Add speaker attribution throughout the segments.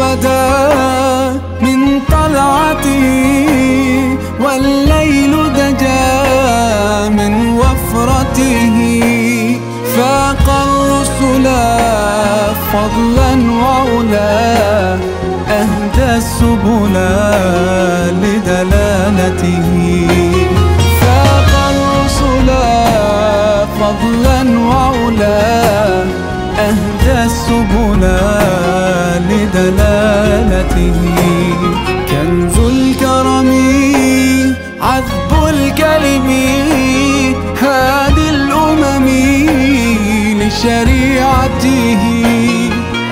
Speaker 1: بدا من طلعته والليل دجا من وفرته. فاق الرسل فضلا وعلا أهدى السبل لدلالته. فاق الرسل فضلا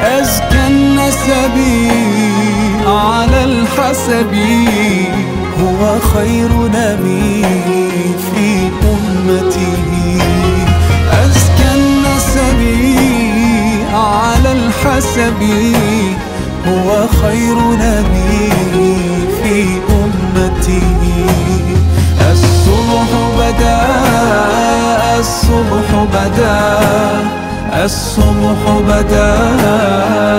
Speaker 1: أزكى النسب على الحسب هو خير نبي في أمته. أزكى النسب على الحسب هو خير نبي في أمته. الصبح بدا الصبح بدا. الصبح بدا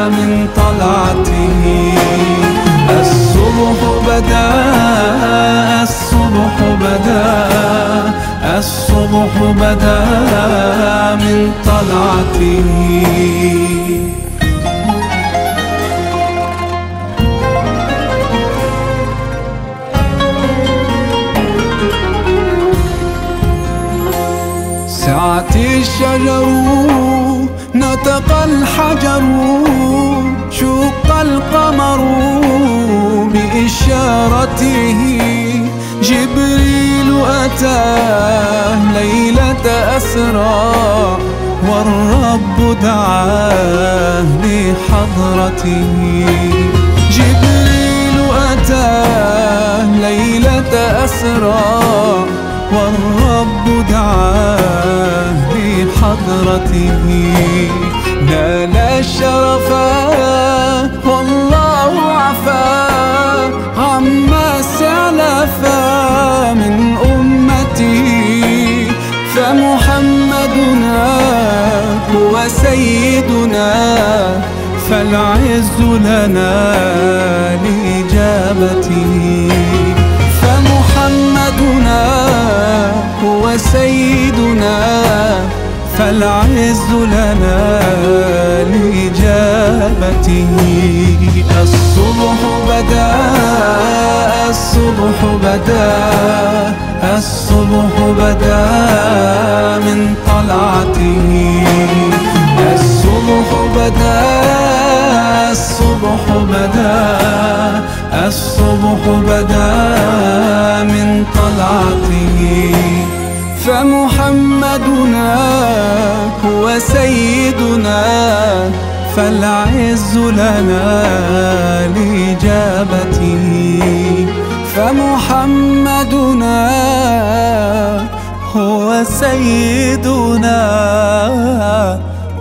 Speaker 1: من طلعته. الصبح بدا الصبح بدا الصبح بدا من طلعته. سعت الشجر نطق الحجر شق القمر بإشارته. جبريل أتاه ليلة أسرى والرب دعاه لحضرته جبريل أتاه ليلة أسرى لحضرته نال الشرف والله عفا. عما سلف من أمتي فمحمدنا هو سيدنا. فالعز لنا لإجابته. فمحمدنا هو سيدنا. فالعز لنا لإجابته. الصبح بدا الصبح بدا الصبح بدا من طلعته. الصبح بدا الصبح بدا الصبح بدا فالعز لنا لإجابته فمحمدنا هو سيدنا.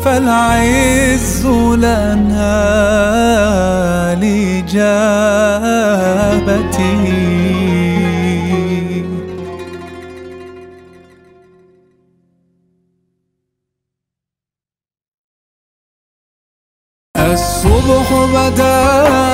Speaker 1: فالعز لنا لإجابته الصبح بدا